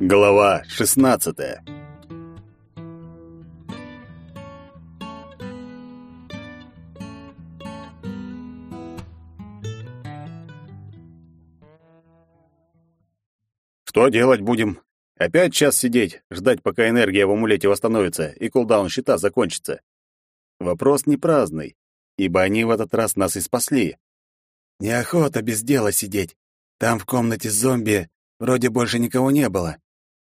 Глава 16. Что делать будем? Опять час сидеть, ждать, пока энергия в амулете восстановится и кулдаун щита закончится. Вопрос не праздный, ибо они в этот раз нас и спасли. Неохота без дела сидеть. Там в комнате зомби вроде больше никого не было.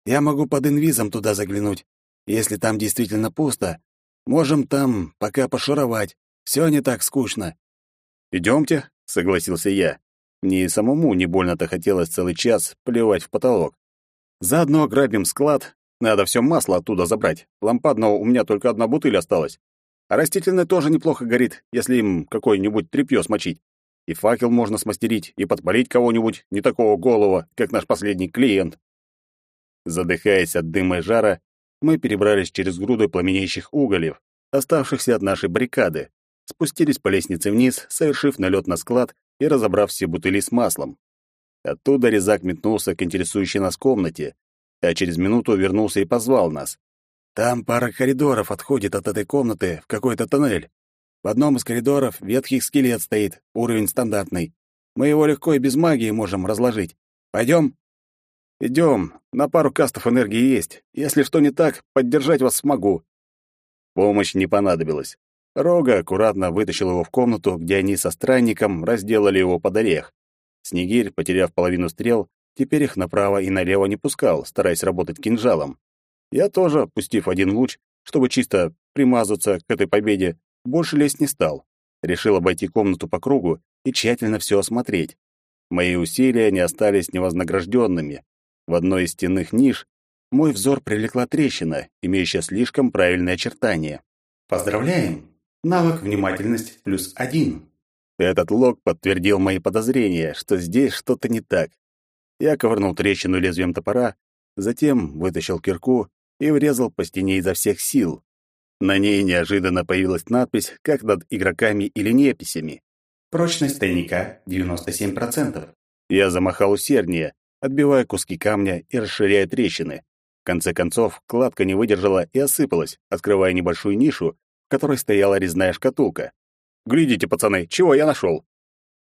Я могу под инвизом туда заглянуть. Если там действительно пусто, можем там пока пошуровать. Все не так скучно. Идемте, согласился я. Мне и самому не больно-то хотелось целый час плевать в потолок. Заодно ограбим склад. Надо все масло оттуда забрать. Лампадного у меня только одна бутыль осталась. А растительное тоже неплохо горит, если им какое-нибудь тряпье смочить. И факел можно смастерить, и подпалить кого-нибудь не такого голого, как наш последний клиент. Задыхаясь от дыма и жара, мы перебрались через груды пламенеющих угольев, оставшихся от нашей баррикады, спустились по лестнице вниз, совершив налет на склад и разобрав все бутыли с маслом. Оттуда резак метнулся к интересующей нас комнате, а через минуту вернулся и позвал нас. «Там пара коридоров отходит от этой комнаты в какой-то тоннель. В одном из коридоров ветхий скелет стоит, уровень стандартный. Мы его легко и без магии можем разложить. Пойдем?» Идем. На пару кастов энергии есть. Если что не так, поддержать вас смогу. Помощь не понадобилась. Рога аккуратно вытащил его в комнату, где они со странником разделали его под орех. Снегирь, потеряв половину стрел, теперь их направо и налево не пускал, стараясь работать кинжалом. Я тоже, пустив один луч, чтобы чисто примазаться к этой победе, больше лезть не стал. Решил обойти комнату по кругу и тщательно все осмотреть. Мои усилия не остались невознагражденными. В одной из стенных ниш мой взор привлекла трещина, имеющая слишком правильные очертания. Поздравляем! Навык «Внимательность» плюс один. Этот лог подтвердил мои подозрения, что здесь что-то не так. Я ковырнул трещину лезвием топора, затем вытащил кирку и врезал по стене изо всех сил. На ней неожиданно появилась надпись, как над игроками или неписями. Прочность тайника 97%. Я замахал усерднее, отбивая куски камня и расширяя трещины. В конце концов, кладка не выдержала и осыпалась, открывая небольшую нишу, в которой стояла резная шкатулка. «Глядите, пацаны, чего я нашел?»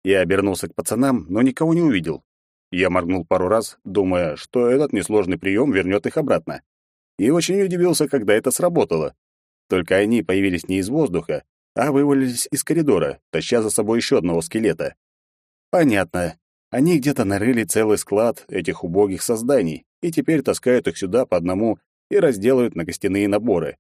Я обернулся к пацанам, но никого не увидел. Я моргнул пару раз, думая, что этот несложный прием вернет их обратно. И очень удивился, когда это сработало. Только они появились не из воздуха, а вывалились из коридора, таща за собой еще одного скелета. Понятно. Они где-то нарыли целый склад этих убогих созданий и теперь таскают их сюда по одному и разделают на костяные наборы.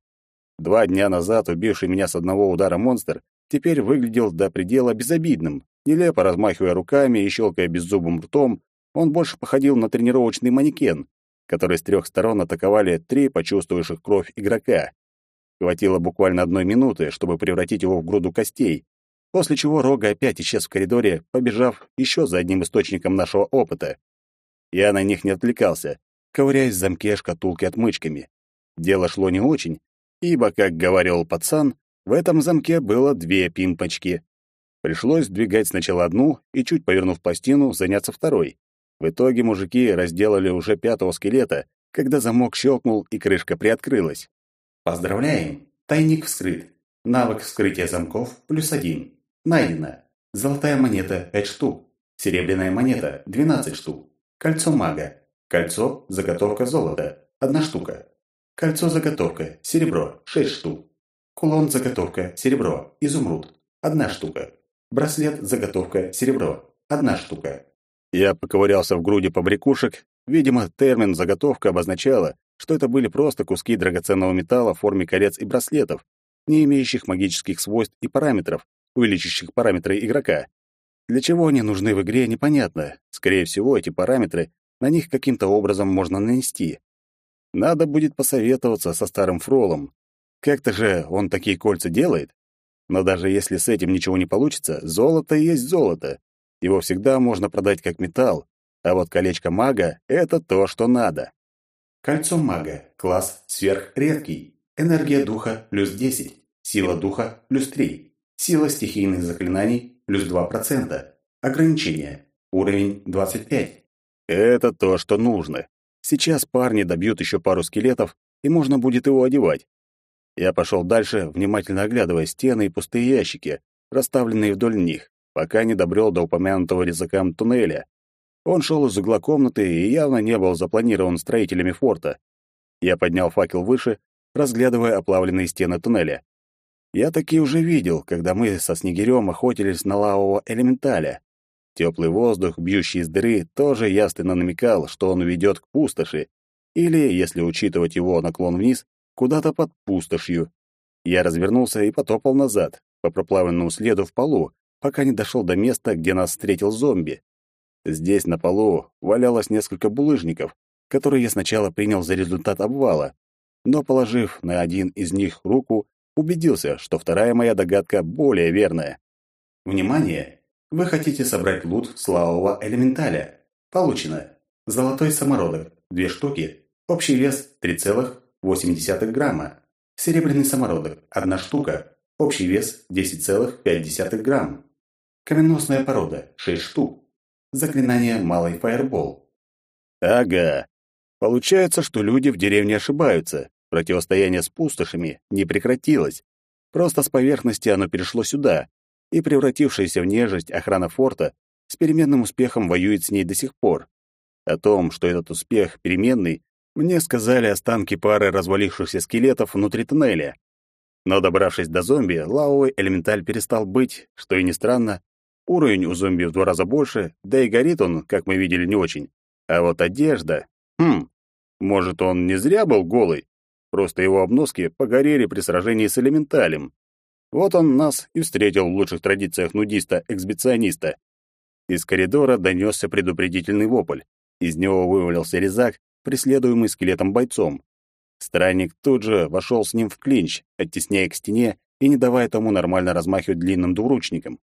Два дня назад убивший меня с одного удара монстр теперь выглядел до предела безобидным. Нелепо размахивая руками и щелкая беззубым ртом, он больше походил на тренировочный манекен, который с трех сторон атаковали три почувствовавших кровь игрока. Хватило буквально одной минуты, чтобы превратить его в груду костей, после чего Рога опять исчез в коридоре, побежав еще за одним источником нашего опыта. Я на них не отвлекался, ковыряясь в замке шкатулки отмычками. Дело шло не очень, ибо, как говорил пацан, в этом замке было две пимпочки. Пришлось двигать сначала одну и, чуть повернув пластину, заняться второй. В итоге мужики разделали уже пятого скелета, когда замок щелкнул и крышка приоткрылась. Поздравляем! Тайник вскрыт. Навык вскрытия замков плюс один. Найдено. Золотая монета – 5 штук. Серебряная монета – 12 штук. Кольцо мага. Кольцо – заготовка золота – 1 штука. Кольцо заготовка – серебро – 6 штук. Кулон заготовка – серебро – изумруд – 1 штука. Браслет заготовка – серебро – 1 штука. Я поковырялся в груди побрякушек. Видимо, термин «заготовка» обозначала, что это были просто куски драгоценного металла в форме колец и браслетов, не имеющих магических свойств и параметров, увеличивающих параметры игрока. Для чего они нужны в игре, непонятно. Скорее всего, эти параметры на них каким-то образом можно нанести. Надо будет посоветоваться со старым Фролом. Как-то же он такие кольца делает. Но даже если с этим ничего не получится, золото есть золото. Его всегда можно продать как металл, а вот колечко мага — это то, что надо. Кольцо мага. Класс сверхредкий. Энергия духа плюс 10. Сила духа плюс 3. Сила стихийных заклинаний плюс 2%. Ограничение. Уровень 25. Это то, что нужно. Сейчас парни добьют еще пару скелетов, и можно будет его одевать. Я пошел дальше, внимательно оглядывая стены и пустые ящики, расставленные вдоль них, пока не добрел до упомянутого резакам туннеля. Он шел из угла комнаты и явно не был запланирован строителями форта. Я поднял факел выше, разглядывая оплавленные стены туннеля. Я такие уже видел, когда мы со Снегирем охотились на лавового элементаля. Теплый воздух, бьющий из дыры, тоже ясно намекал, что он ведет к пустоши, или, если учитывать его наклон вниз, куда-то под пустошью. Я развернулся и потопал назад, по проплавленному следу в полу, пока не дошел до места, где нас встретил зомби. Здесь, на полу, валялось несколько булыжников, которые я сначала принял за результат обвала, но, положив на один из них руку, убедился, что вторая моя догадка более верная. Внимание! Вы хотите собрать лут славового элементаля. Получено. Золотой самородок, две штуки, общий вес 3,8 грамма. Серебряный самородок, одна штука, общий вес 10,5 грамм. Каменносная порода, 6 штук. Заклинание «Малый фаербол». Ага. Получается, что люди в деревне ошибаются. Противостояние с пустошами не прекратилось. Просто с поверхности оно перешло сюда, и превратившаяся в нежить охрана форта с переменным успехом воюет с ней до сих пор. О том, что этот успех переменный, мне сказали останки пары развалившихся скелетов внутри туннеля. Но добравшись до зомби, лавовый элементаль перестал быть, что и не странно, Уровень у зомби в два раза больше, да и горит он, как мы видели, не очень. А вот одежда... Хм, может, он не зря был голый? Просто его обноски погорели при сражении с элементалем. Вот он нас и встретил в лучших традициях нудиста-эксбициониста. Из коридора донесся предупредительный вопль. Из него вывалился резак, преследуемый скелетом бойцом. Странник тут же вошел с ним в клинч, оттесняя к стене и не давая тому нормально размахивать длинным двуручником.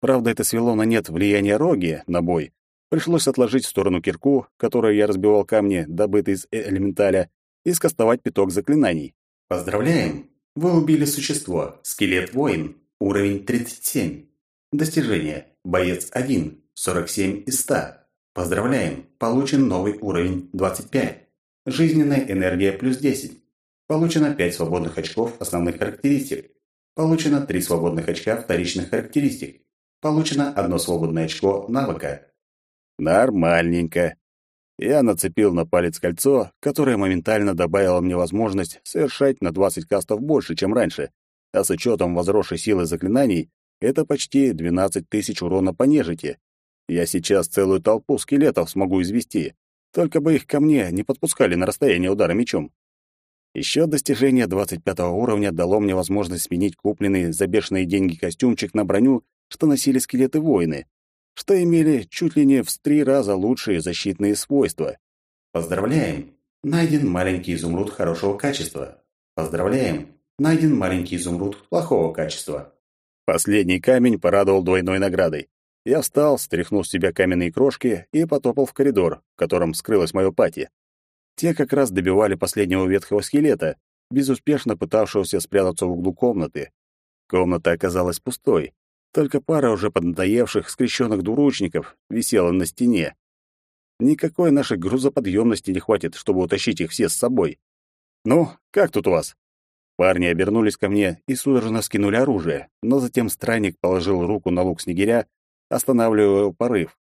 Правда, это свело на нет влияние роги на бой. Пришлось отложить в сторону кирку, которой я разбивал камни, добытые из элементаля, и скостовать пяток заклинаний. Поздравляем! Вы убили существо, скелет-воин, уровень 37. Достижение. Боец 1, 47 из 100. Поздравляем! Получен новый уровень 25. Жизненная энергия плюс 10. Получено 5 свободных очков основных характеристик. Получено 3 свободных очка вторичных характеристик. Получено одно свободное очко навыка. Нормальненько. Я нацепил на палец кольцо, которое моментально добавило мне возможность совершать на 20 кастов больше, чем раньше. А с учетом возросшей силы заклинаний, это почти 12 тысяч урона по нежити. Я сейчас целую толпу скелетов смогу извести. Только бы их ко мне не подпускали на расстояние удара мечом. Еще достижение 25 уровня дало мне возможность сменить купленный за бешеные деньги костюмчик на броню что носили скелеты-воины, что имели чуть ли не в три раза лучшие защитные свойства. Поздравляем! Найден маленький изумруд хорошего качества. Поздравляем! Найден маленький изумруд плохого качества. Последний камень порадовал двойной наградой. Я встал, стряхнув с себя каменные крошки и потопал в коридор, в котором скрылась моя пати. Те как раз добивали последнего ветхого скелета, безуспешно пытавшегося спрятаться в углу комнаты. Комната оказалась пустой, только пара уже поднадоевших скрещенных двуручников висела на стене. Никакой нашей грузоподъемности не хватит, чтобы утащить их все с собой. «Ну, как тут у вас?» Парни обернулись ко мне и судорожно скинули оружие, но затем странник положил руку на лук снегиря, останавливая порыв.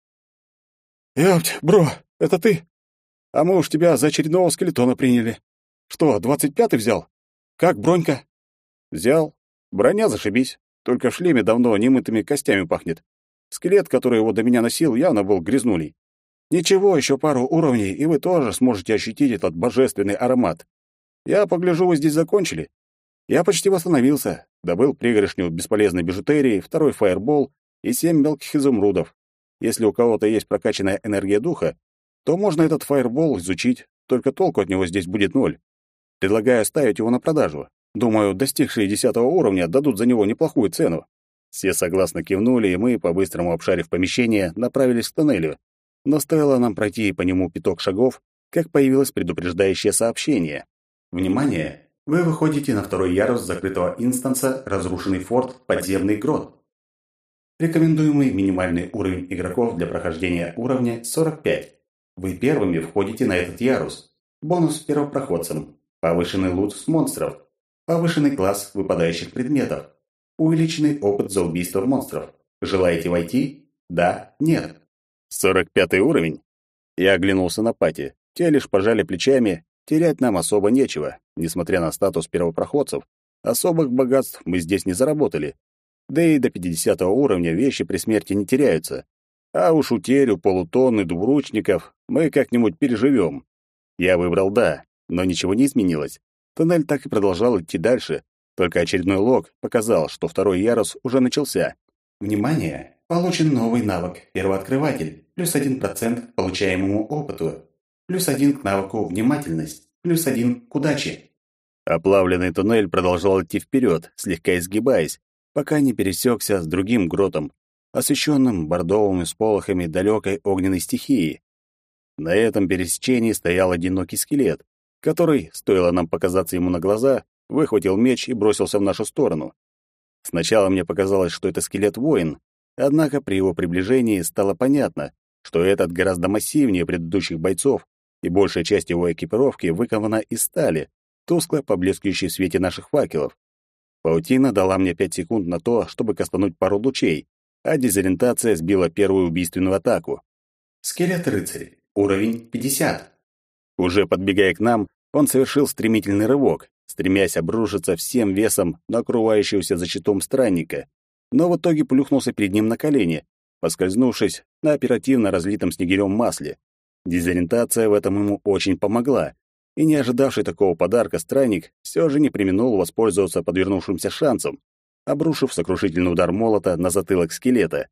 «Ёпть, бро, это ты? А мы уж тебя за очередного скелетона приняли. Что, двадцать пятый взял? Как бронька?» «Взял. Броня зашибись. Только в шлеме давно немытыми костями пахнет. Скелет, который его до меня носил, явно был грязнулей. Ничего, еще пару уровней, и вы тоже сможете ощутить этот божественный аромат. Я погляжу, вы здесь закончили. Я почти восстановился, добыл пригоршню бесполезной бижутерии, второй фаербол и семь мелких изумрудов. Если у кого-то есть прокачанная энергия духа, то можно этот фаербол изучить, только толку от него здесь будет ноль. Предлагаю ставить его на продажу. Думаю, достигшие десятого уровня дадут за него неплохую цену. Все согласно кивнули, и мы, по-быстрому обшарив помещение, направились к тоннелю. Но стоило нам пройти по нему пяток шагов, как появилось предупреждающее сообщение. «Внимание! Вы выходите на второй ярус закрытого инстанса «Разрушенный форт. Подземный грот». Рекомендуемый минимальный уровень игроков для прохождения уровня 45. Вы первыми входите на этот ярус. Бонус первопроходцам. Повышенный лут с монстров. Повышенный класс выпадающих предметов. Увеличенный опыт за убийство монстров. Желаете войти? Да? Нет? Сорок пятый уровень? Я оглянулся на Пати. Те лишь пожали плечами. Терять нам особо нечего. Несмотря на статус первопроходцев, особых богатств мы здесь не заработали. Да и до 50 уровня вещи при смерти не теряются. А уж утерю полутонны двуручников мы как-нибудь переживем. Я выбрал «да», но ничего не изменилось. Туннель так и продолжал идти дальше, только очередной лог показал, что второй ярус уже начался. Внимание! Получен новый навык «Первооткрыватель», плюс 1% к получаемому опыту, плюс 1 к навыку «Внимательность», плюс 1 к удаче. Оплавленный туннель продолжал идти вперед, слегка изгибаясь, пока не пересекся с другим гротом, освещенным бордовыми сполохами далекой огненной стихии. На этом пересечении стоял одинокий скелет, который, стоило нам показаться ему на глаза, выхватил меч и бросился в нашу сторону. Сначала мне показалось, что это скелет-воин, однако при его приближении стало понятно, что этот гораздо массивнее предыдущих бойцов, и большая часть его экипировки выкована из стали, тускло поблескивающей в свете наших факелов. Паутина дала мне пять секунд на то, чтобы кастануть пару лучей, а дезориентация сбила первую убийственную атаку. Скелет-рыцарь. Уровень 50. Уже подбегая к нам, он совершил стремительный рывок, стремясь обрушиться всем весом на окружающегося за щитом странника, но в итоге плюхнулся перед ним на колени, поскользнувшись на оперативно разлитом снегирем масле. Дезориентация в этом ему очень помогла, и не ожидавший такого подарка странник все же не применул воспользоваться подвернувшимся шансом, обрушив сокрушительный удар молота на затылок скелета.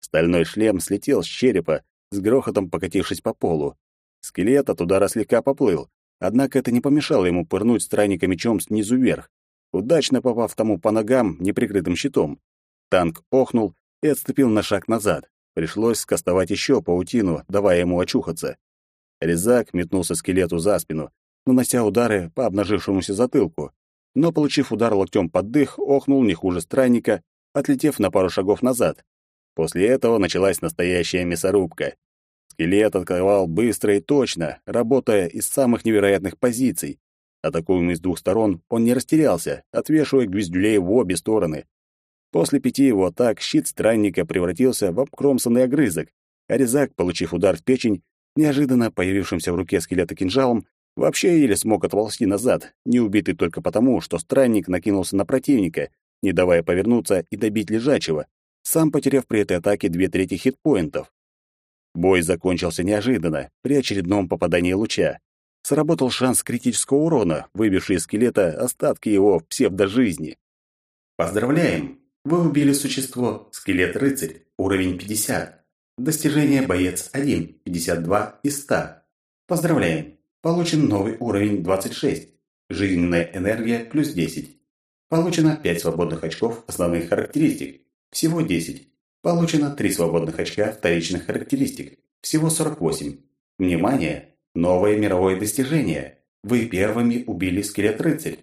Стальной шлем слетел с черепа, с грохотом покатившись по полу. Скелет от удара слегка поплыл, однако это не помешало ему пырнуть странника мечом снизу вверх, удачно попав тому по ногам неприкрытым щитом. Танк охнул и отступил на шаг назад. Пришлось скостовать еще паутину, давая ему очухаться. Резак метнулся скелету за спину, нанося удары по обнажившемуся затылку, но, получив удар локтем под дых, охнул не хуже странника, отлетев на пару шагов назад. После этого началась настоящая мясорубка. Скелет атаковал быстро и точно, работая из самых невероятных позиций. Атакуемый с двух сторон, он не растерялся, отвешивая гвоздюлей в обе стороны. После пяти его атак щит странника превратился в обкромсанный огрызок, а резак, получив удар в печень, неожиданно появившимся в руке скелета кинжалом, вообще еле смог отползти назад, не убитый только потому, что странник накинулся на противника, не давая повернуться и добить лежачего, сам потеряв при этой атаке две трети хитпоинтов. Бой закончился неожиданно, при очередном попадании луча. Сработал шанс критического урона, выбивший из скелета остатки его псевдожизни. Поздравляем! Вы убили существо «Скелет-рыцарь», уровень 50. Достижение «Боец 1», 52 из 100. Поздравляем! Получен новый уровень 26. Жизненная энергия плюс 10. Получено 5 свободных очков основных характеристик. Всего 10. Получено 3 свободных очка вторичных характеристик. Всего 48. Внимание! Новое мировое достижение. Вы первыми убили скелет-рыцарь.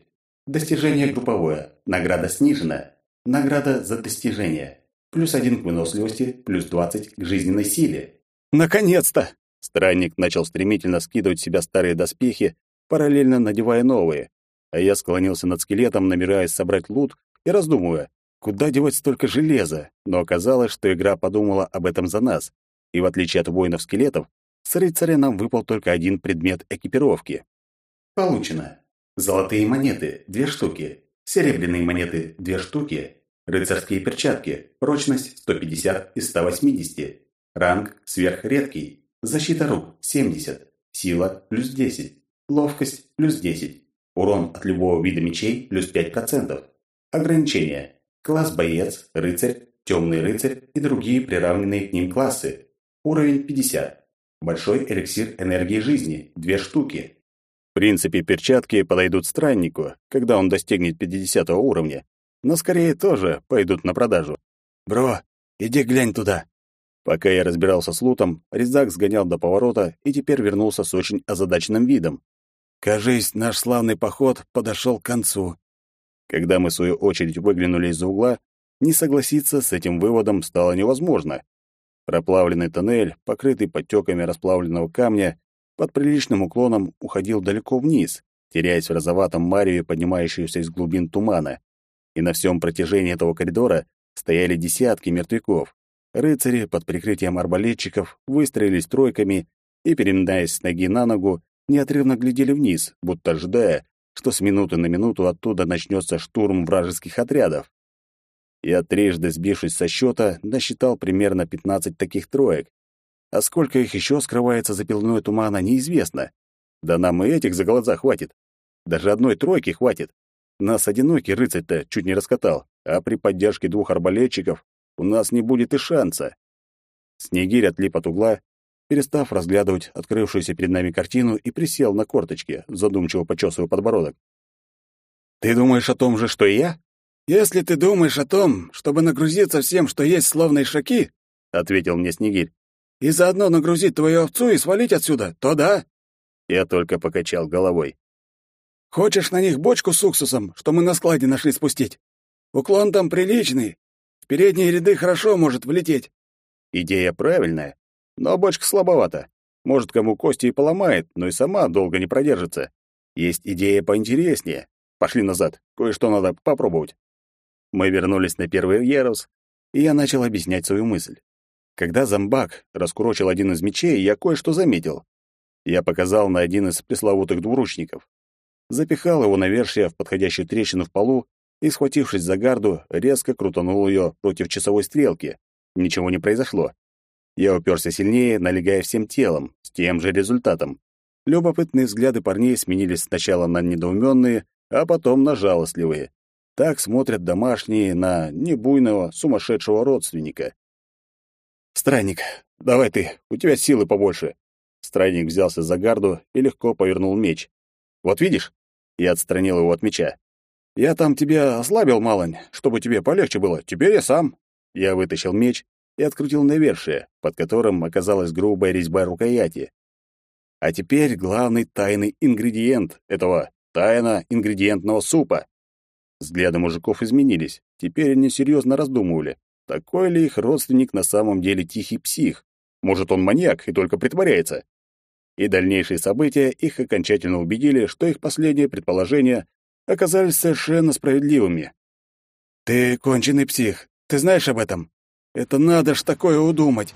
Достижение групповое. Награда снижена. Награда за достижение. Плюс 1 к выносливости, плюс 20 к жизненной силе. Наконец-то! Странник начал стремительно скидывать с себя старые доспехи, параллельно надевая новые. А я склонился над скелетом, намереваясь собрать лут и раздумывая, куда девать столько железа. Но оказалось, что игра подумала об этом за нас. И в отличие от воинов-скелетов, с рыцаря нам выпал только один предмет экипировки. Получено. Золотые монеты – две штуки. Серебряные монеты – две штуки. Рыцарские перчатки. Прочность 150 из 180. Ранг сверхредкий. Защита рук – 70. Сила – плюс 10. Ловкость – плюс 10. Урон от любого вида мечей – плюс 5%. Ограничения. Класс боец, рыцарь, темный рыцарь и другие приравненные к ним классы. Уровень 50. Большой эликсир энергии жизни – 2 штуки. В принципе, перчатки подойдут страннику, когда он достигнет 50 уровня, но скорее тоже пойдут на продажу. «Бро, иди глянь туда», Пока я разбирался с лутом, Резак сгонял до поворота и теперь вернулся с очень озадаченным видом. «Кажись, наш славный поход подошел к концу». Когда мы, в свою очередь, выглянули из-за угла, не согласиться с этим выводом стало невозможно. Проплавленный тоннель, покрытый подтеками расплавленного камня, под приличным уклоном уходил далеко вниз, теряясь в розоватом мареве, поднимающегося из глубин тумана. И на всем протяжении этого коридора стояли десятки мертвяков. Рыцари под прикрытием арбалетчиков выстроились тройками и, переминаясь с ноги на ногу, неотрывно глядели вниз, будто ожидая, что с минуты на минуту оттуда начнется штурм вражеских отрядов. Я, трижды сбившись со счета, насчитал примерно 15 таких троек. А сколько их еще скрывается за пеленой тумана, неизвестно. Да нам и этих за глаза хватит. Даже одной тройки хватит. Нас одинокий рыцарь-то чуть не раскатал, а при поддержке двух арбалетчиков у нас не будет и шанса. Снегирь отлип от угла, перестав разглядывать открывшуюся перед нами картину, и присел на корточки, задумчиво почесывая подбородок. «Ты думаешь о том же, что и я?» «Если ты думаешь о том, чтобы нагрузиться всем, что есть словно ишаки, — ответил мне Снегирь, — и заодно нагрузить твою овцу и свалить отсюда, то да». Я только покачал головой. «Хочешь на них бочку с уксусом, что мы на складе нашли спустить? Уклон там приличный. В передние ряды хорошо может влететь». Идея правильная, но бочка слабовата. Может, кому кости и поломает, но и сама долго не продержится. Есть идея поинтереснее. Пошли назад, кое-что надо попробовать. Мы вернулись на первый ярус, и я начал объяснять свою мысль. Когда зомбак раскурочил один из мечей, я кое-что заметил. Я показал на один из пресловутых двуручников. Запихал его навершие в подходящую трещину в полу и, схватившись за гарду, резко крутанул ее против часовой стрелки. Ничего не произошло. Я уперся сильнее, налегая всем телом, с тем же результатом. Любопытные взгляды парней сменились сначала на недоуменные, а потом на жалостливые. Так смотрят домашние на небуйного, сумасшедшего родственника. «Странник, давай ты, у тебя силы побольше». Странник взялся за гарду и легко повернул меч. «Вот видишь?» Я отстранил его от меча. «Я там тебя ослабил, малонь, чтобы тебе полегче было. Теперь я сам». Я вытащил меч и открутил навершие, под которым оказалась грубая резьба рукояти. А теперь главный тайный ингредиент этого тайна ингредиентного супа. Взгляды мужиков изменились. Теперь они серьезно раздумывали, такой ли их родственник на самом деле тихий псих. Может, он маньяк и только притворяется. И дальнейшие события их окончательно убедили, что их последние предположения оказались совершенно справедливыми. «Ты конченый псих. Ты знаешь об этом? Это надо ж такое удумать!»